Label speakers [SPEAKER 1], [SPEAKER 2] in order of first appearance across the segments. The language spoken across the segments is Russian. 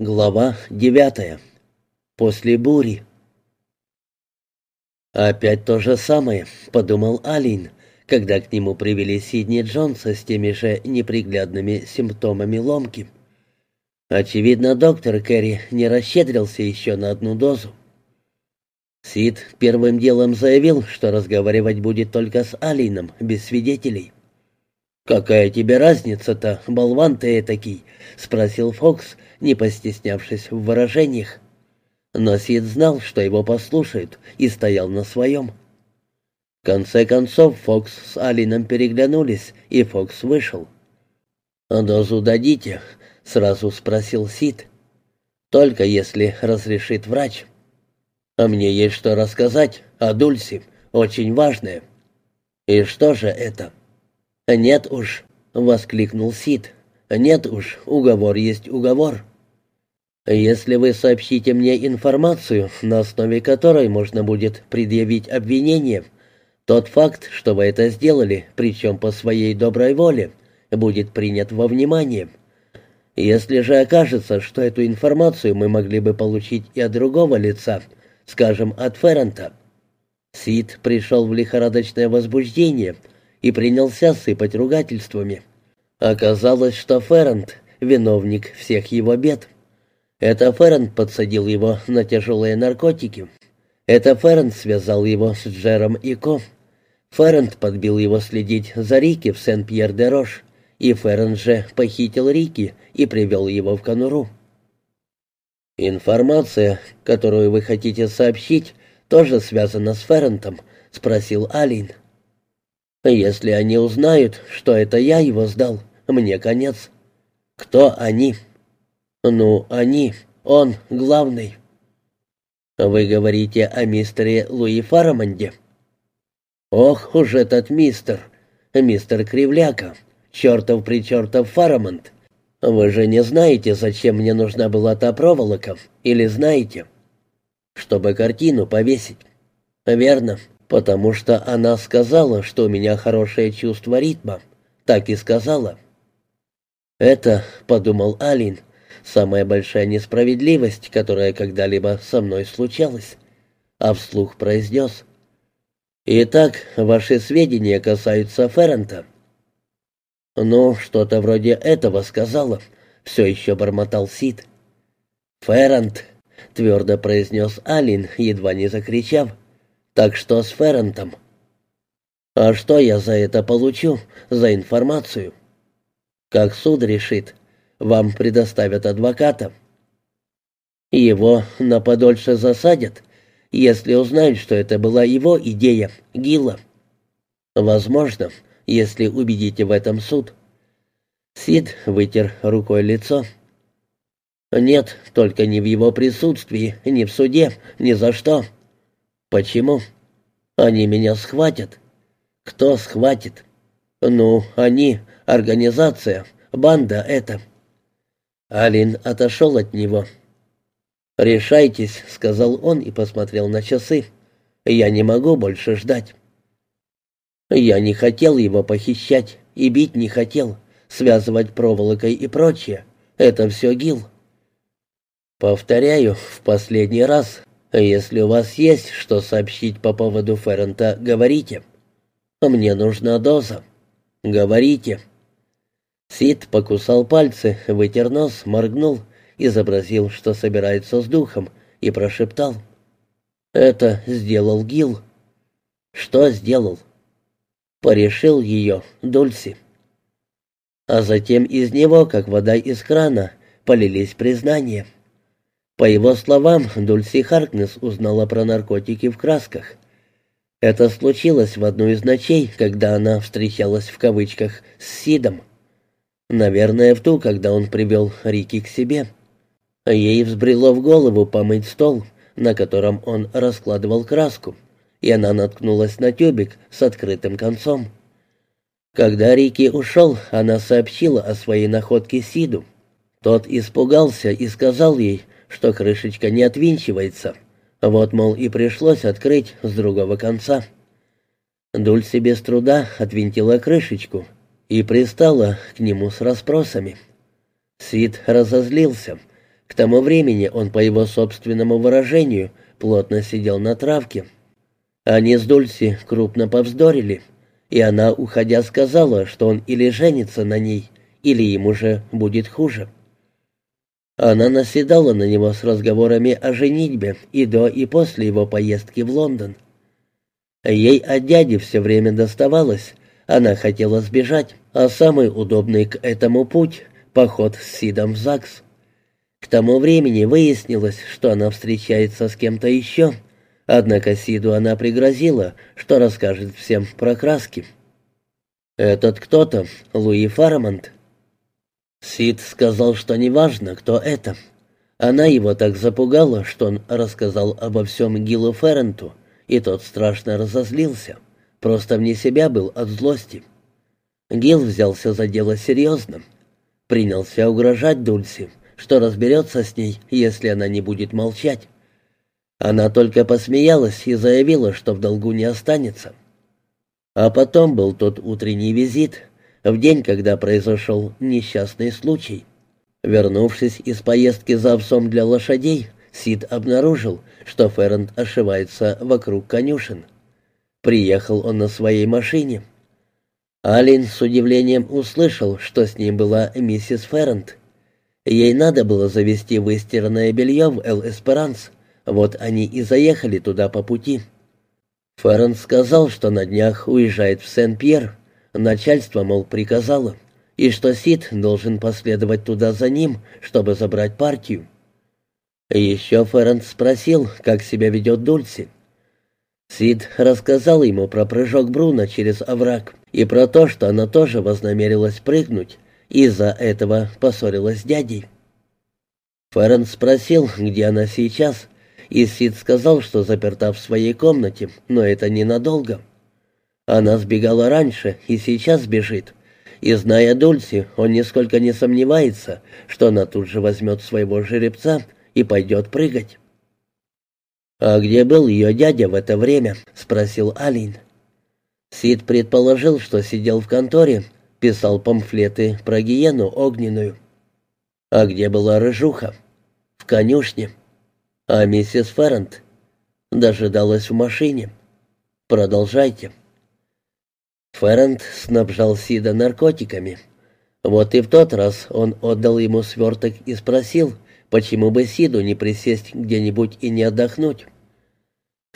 [SPEAKER 1] Глава девятая. После бури. «Опять то же самое», — подумал Алин, когда к нему привели Сидни Джонса с теми же неприглядными симптомами ломки. Очевидно, доктор Керри не расщедрился еще на одну дозу. Сид первым делом заявил, что разговаривать будет только с Алином, без свидетелей. «Какая тебе разница-то, болван ты этакий?» — спросил Фокс, не постеснявшись в выражениях. Но Сид знал, что его послушают, и стоял на своем. В конце концов Фокс с Алином переглянулись, и Фокс вышел. «Дозу дадите?» — сразу спросил Сид. «Только если разрешит врач». «А мне есть что рассказать о Дульсе, очень важное». «И что же это?» «Нет уж», — воскликнул Сид. «Нет уж, уговор есть уговор». «Если вы сообщите мне информацию, на основе которой можно будет предъявить обвинение, тот факт, что вы это сделали, причем по своей доброй воле, будет принят во внимание. Если же окажется, что эту информацию мы могли бы получить и от другого лица, скажем, от Феррента». Сид пришел в лихорадочное возбуждение — и принялся сыпать ругательствами. Оказалось, что Феррент — виновник всех его бед. Это Феррент подсадил его на тяжелые наркотики. Это Феррент связал его с Джером и Ко. Феррент подбил его следить за Рики в Сен-Пьер-де-Рош, и Феррент же похитил Рики и привел его в конуру. «Информация, которую вы хотите сообщить, тоже связана с Феррентом?» — спросил Алин. Если они узнают, что это я его сдал, мне конец. Кто они? Ну, они, он, главный. Вы говорите о мистере Луи Фарамонде? Ох уж этот мистер, мистер Кривляка, чертов причертов Фарамонд. Вы же не знаете, зачем мне нужна была та проволока, или знаете? Чтобы картину повесить. Верно, потому что она сказала, что у меня хорошее чувство ритма. Так и сказала. «Это, — подумал Алин, — самая большая несправедливость, которая когда-либо со мной случалась». А вслух произнес. «Итак, ваши сведения касаются Феррента». «Ну, что-то вроде этого сказала», — все еще бормотал Сид. «Феррент», — твердо произнес Алин, едва не закричав. Так что с Феррентом? А что я за это получу, за информацию? Как суд решит, вам предоставят адвоката. Его на подольше засадят, если узнают, что это была его идея, Гила. Возможно, если убедите в этом суд. Сид вытер рукой лицо. Нет, только не в его присутствии, ни в суде, ни за что. «Почему?» «Они меня схватят». «Кто схватит?» «Ну, они, организация, банда эта». Алин отошел от него. «Решайтесь», — сказал он и посмотрел на часы. «Я не могу больше ждать». Я не хотел его похищать и бить не хотел, связывать проволокой и прочее. Это все Гил. Повторяю, в последний раз «Если у вас есть что сообщить по поводу Феррента, говорите. Мне нужна доза. Говорите». Сид покусал пальцы, вытер нос, моргнул, изобразил, что собирается с духом, и прошептал. «Это сделал Гил». «Что сделал?» «Порешил ее, Дульси». А затем из него, как вода из крана, полились признания. По его словам, Дульси Харкнес узнала про наркотики в красках. Это случилось в одну из ночей, когда она встречалась в кавычках с Сидом. Наверное, в ту, когда он привел Рики к себе. Ей взбрело в голову помыть стол, на котором он раскладывал краску, и она наткнулась на тюбик с открытым концом. Когда Рики ушел, она сообщила о своей находке Сиду. Тот испугался и сказал ей, что крышечка не отвинчивается. Вот, мол, и пришлось открыть с другого конца. Дульси без труда отвинтила крышечку и пристала к нему с расспросами. Сид разозлился. К тому времени он, по его собственному выражению, плотно сидел на травке. Они с Дульси крупно повздорили, и она, уходя, сказала, что он или женится на ней, или им уже будет хуже. Она наседала на него с разговорами о женитьбе и до, и после его поездки в Лондон. Ей от дяди все время доставалось, она хотела сбежать, а самый удобный к этому путь — поход с Сидом в ЗАГС. К тому времени выяснилось, что она встречается с кем-то еще, однако Сиду она пригрозила, что расскажет всем про краски. «Этот кто-то, Луи Фарамонт». Сид сказал, что неважно, кто это. Она его так запугала, что он рассказал обо всем Гилу Ферренту, и тот страшно разозлился, просто вне себя был от злости. Гил взялся за дело серьезно, принялся угрожать Дульси, что разберется с ней, если она не будет молчать. Она только посмеялась и заявила, что в долгу не останется. А потом был тот утренний визит, в день, когда произошел несчастный случай. Вернувшись из поездки за овсом для лошадей, Сид обнаружил, что Феррент ошивается вокруг конюшен. Приехал он на своей машине. Алин с удивлением услышал, что с ним была миссис Феррент. Ей надо было завести выстиранное белье в Эл-Эсперанс. Вот они и заехали туда по пути. Феррент сказал, что на днях уезжает в Сен-Пьер. Начальство, мол, приказало. И что Сид должен последовать туда за ним, чтобы забрать партию. Еще Феррент спросил, как себя ведет Дульси. Сид рассказал ему про прыжок Бруна через овраг и про то, что она тоже вознамерилась прыгнуть, из-за этого поссорилась с дядей. Феррен спросил, где она сейчас, и Сид сказал, что заперта в своей комнате, но это ненадолго. Она сбегала раньше и сейчас бежит. И, зная Дульси, он нисколько не сомневается, что она тут же возьмет своего жеребца и пойдет прыгать. «А где был ее дядя в это время?» — спросил Алин. Сид предположил, что сидел в конторе, писал памфлеты про гиену огненную. А где была рыжуха? В конюшне. А миссис Феррент дожидалась в машине. Продолжайте. Феррент снабжал Сида наркотиками. Вот и в тот раз он отдал ему сверток и спросил, почему бы Сиду не присесть где-нибудь и не отдохнуть.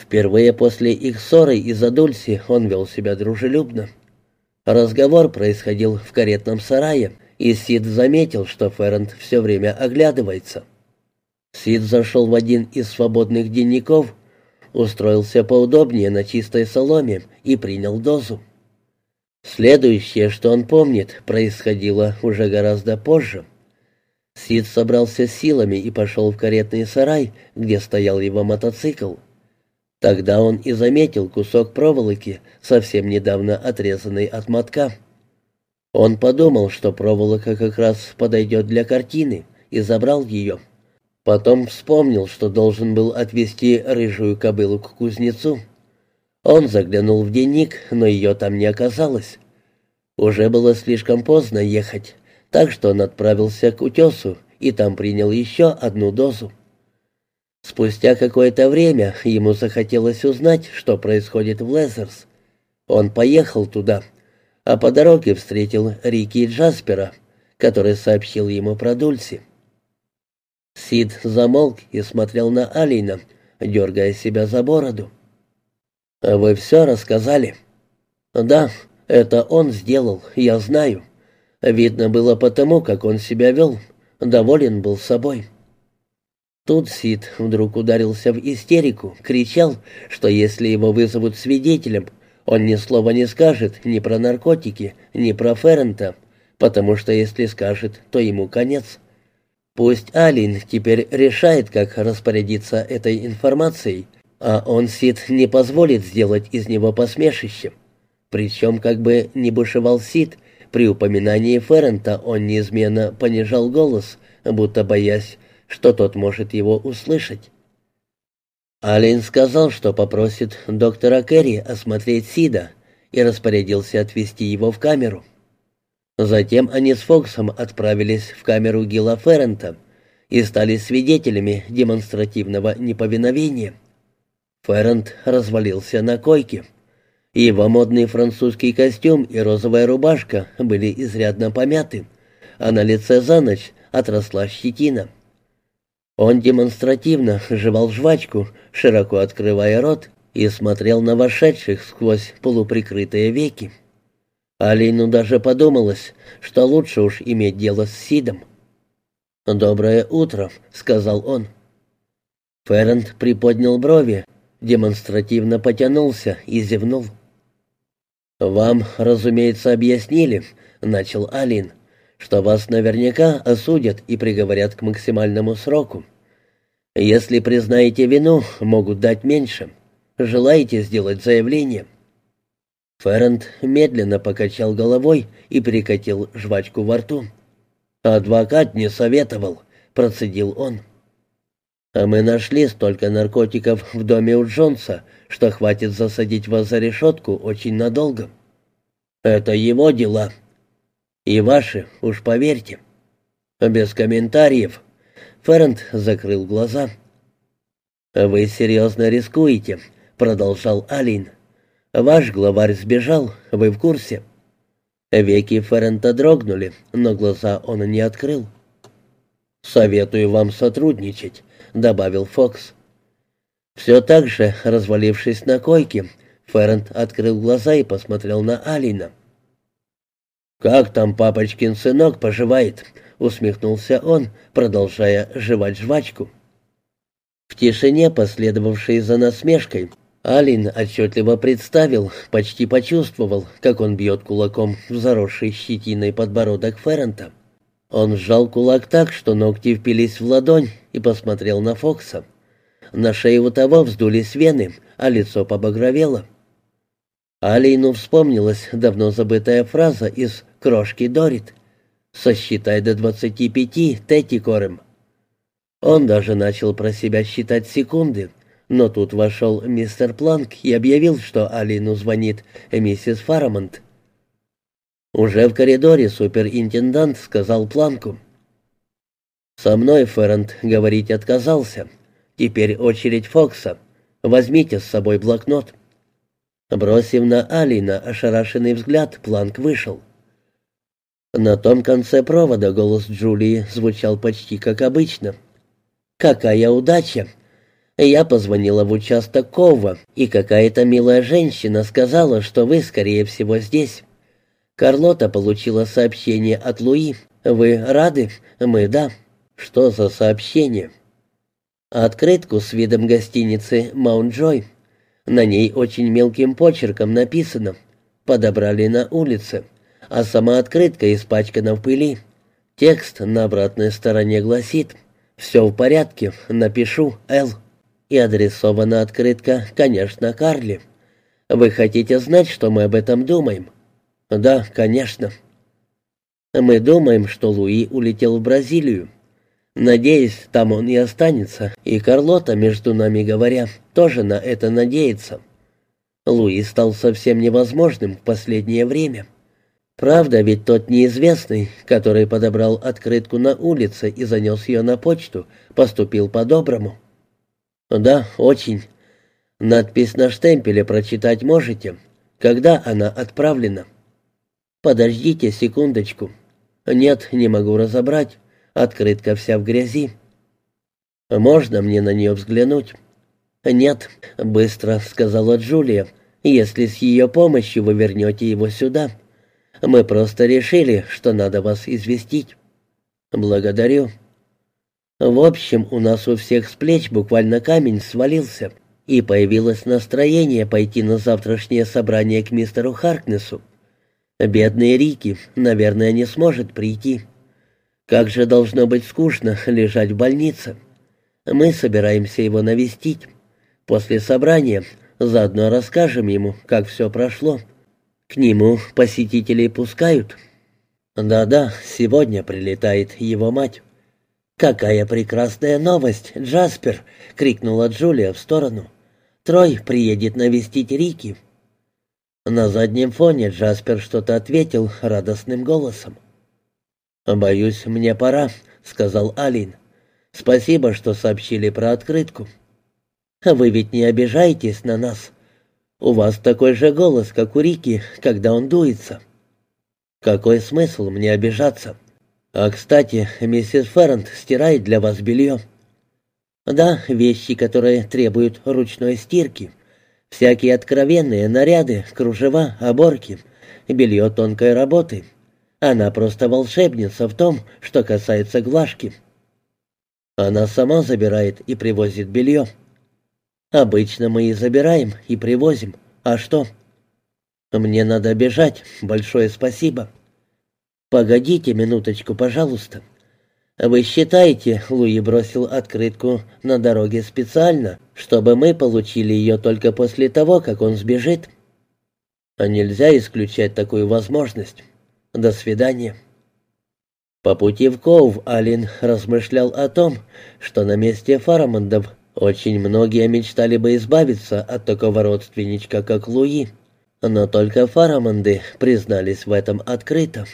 [SPEAKER 1] Впервые после их ссоры из-за Дульси он вел себя дружелюбно. Разговор происходил в каретном сарае, и Сид заметил, что Феррент все время оглядывается. Сид зашел в один из свободных денников, устроился поудобнее на чистой соломе и принял дозу. Следующее, что он помнит, происходило уже гораздо позже. Сид собрался силами и пошел в каретный сарай, где стоял его мотоцикл. Тогда он и заметил кусок проволоки, совсем недавно отрезанный от мотка. Он подумал, что проволока как раз подойдет для картины, и забрал ее. Потом вспомнил, что должен был отвезти рыжую кобылу к кузнецу. Он заглянул в дневник, но ее там не оказалось. Уже было слишком поздно ехать, так что он отправился к утесу и там принял еще одну дозу. Спустя какое-то время ему захотелось узнать, что происходит в Лезерс. Он поехал туда, а по дороге встретил Рики и Джаспера, который сообщил ему про Дульси. Сид замолк и смотрел на Алина, дергая себя за бороду. «Вы все рассказали?» «Да, это он сделал, я знаю. Видно было потому, как он себя вел. Доволен был собой». Тут Сид вдруг ударился в истерику, кричал, что если его вызовут свидетелем, он ни слова не скажет ни про наркотики, ни про Феррента, потому что если скажет, то ему конец. Пусть Алин теперь решает, как распорядиться этой информацией, а он, Сид, не позволит сделать из него посмешище. Причем, как бы ни бушевал Сид, при упоминании Феррента он неизменно понижал голос, будто боясь, что тот может его услышать. Алин сказал, что попросит доктора Керри осмотреть Сида и распорядился отвезти его в камеру. Затем они с Фоксом отправились в камеру Гила Феррента, и стали свидетелями демонстративного неповиновения. Феррент развалился на койке. Его модный французский костюм и розовая рубашка были изрядно помяты, а на лице за ночь отросла щетина. Он демонстративно жевал жвачку, широко открывая рот, и смотрел на вошедших сквозь полуприкрытые веки. Алину даже подумалось, что лучше уж иметь дело с Сидом. «Доброе утро», — сказал он. Феррент приподнял брови, демонстративно потянулся и зевнул. «Вам, разумеется, объяснили», — начал Алин, «что вас наверняка осудят и приговорят к максимальному сроку. Если признаете вину, могут дать меньше. Желаете сделать заявление?» Феррент медленно покачал головой и прикатил жвачку во рту. «Адвокат не советовал», — процедил он. «А мы нашли столько наркотиков в доме у Джонса, что хватит засадить вас за решетку очень надолго. Это его дела. И ваши, уж поверьте». «Без комментариев». Феррент закрыл глаза. «Вы серьезно рискуете», — продолжал Алин. «Ваш главарь сбежал, вы в курсе?» Веки Феррента дрогнули, но глаза он не открыл. «Советую вам сотрудничать», — добавил Фокс. Все так же, развалившись на койке, Феррент открыл глаза и посмотрел на Алина. «Как там папочкин сынок поживает?» — усмехнулся он, продолжая жевать жвачку. В тишине, последовавшей за насмешкой, Алин отчетливо представил, почти почувствовал, как он бьет кулаком в заросший щетиной подбородок Феррента. Он сжал кулак так, что ногти впились в ладонь, и посмотрел на Фокса. На шее у того вздулись вены, а лицо побагровело. Алину вспомнилась давно забытая фраза из «Крошки Дорит». «Сосчитай до двадцати пяти, Тетти Корем». Он даже начал про себя считать секунды — но тут вошел мистер Планк и объявил, что Алину звонит миссис Фарамонт. Уже в коридоре суперинтендант сказал Планку. «Со мной Феррент говорить отказался. Теперь очередь Фокса. Возьмите с собой блокнот». Бросив на Алина ошарашенный взгляд, Планк вышел. На том конце провода голос Джулии звучал почти как обычно. «Какая удача!» Я позвонила в участок Кова, и какая-то милая женщина сказала, что вы, скорее всего, здесь. Карлота получила сообщение от Луи. Вы рады? Мы да. Что за сообщение? Открытку с видом гостиницы Маунт-Джой. На ней очень мелким почерком написано «Подобрали на улице», а сама открытка испачкана в пыли. Текст на обратной стороне гласит «Все в порядке, напишу, Эл». И адресована открытка, конечно, Карли. Вы хотите знать, что мы об этом думаем? Да, конечно. Мы думаем, что Луи улетел в Бразилию. Надеюсь, там он и останется, и Карлота, между нами говоря, тоже на это надеется. Луи стал совсем невозможным в последнее время. Правда, ведь тот неизвестный, который подобрал открытку на улице и занес ее на почту, поступил по-доброму. «Да, очень. Надпись на штемпеле прочитать можете? Когда она отправлена?» «Подождите секундочку. Нет, не могу разобрать. Открытка вся в грязи». «Можно мне на нее взглянуть?» «Нет», — быстро сказала Джулия, «если с ее помощью вы вернете его сюда. Мы просто решили, что надо вас известить». «Благодарю». В общем, у нас у всех с плеч буквально камень свалился, и появилось настроение пойти на завтрашнее собрание к мистеру Харкнесу. Бедный Рики, наверное, не сможет прийти. Как же должно быть скучно лежать в больнице. Мы собираемся его навестить. После собрания заодно расскажем ему, как все прошло. К нему посетителей пускают. Да-да, сегодня прилетает его мать. «Какая прекрасная новость, Джаспер!» — крикнула Джулия в сторону. «Трой приедет навестить Рики». На заднем фоне Джаспер что-то ответил радостным голосом. «Боюсь, мне пора», — сказал Алин. Спасибо, что сообщили про открытку. Вы ведь не обижаетесь на нас. У вас такой же голос, как у Рики, когда он дуется. Какой смысл мне обижаться? А, кстати, миссис Феррент стирает для вас белье. Да, вещи, которые требуют ручной стирки. Всякие откровенные наряды, кружева, оборки, белье тонкой работы. Она просто волшебница в том, что касается глажки. Она сама забирает и привозит белье. Обычно мы и забираем, и привозим. А что? Мне надо бежать. Большое спасибо. Погодите минуточку, пожалуйста. Вы считаете, Луи бросил открытку на дороге специально, чтобы мы получили ее только после того, как он сбежит? А нельзя исключать такую возможность. До свидания. По пути в Коув Алин размышлял о том, что на месте Фарамондов очень многие мечтали бы избавиться от такого родственничка, как Луи. Но только Фарамонды признались в этом открыто.